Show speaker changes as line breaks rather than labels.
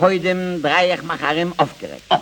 heute drei ich mach aufgeregt. Oh.